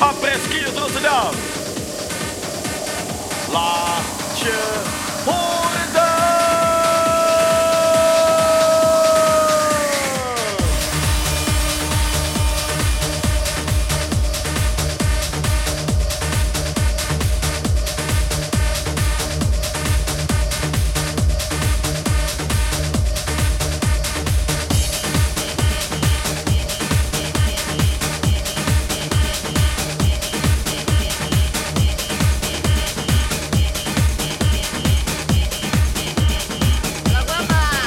Après-ski Rotterdam. Laat je